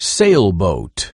sailboat.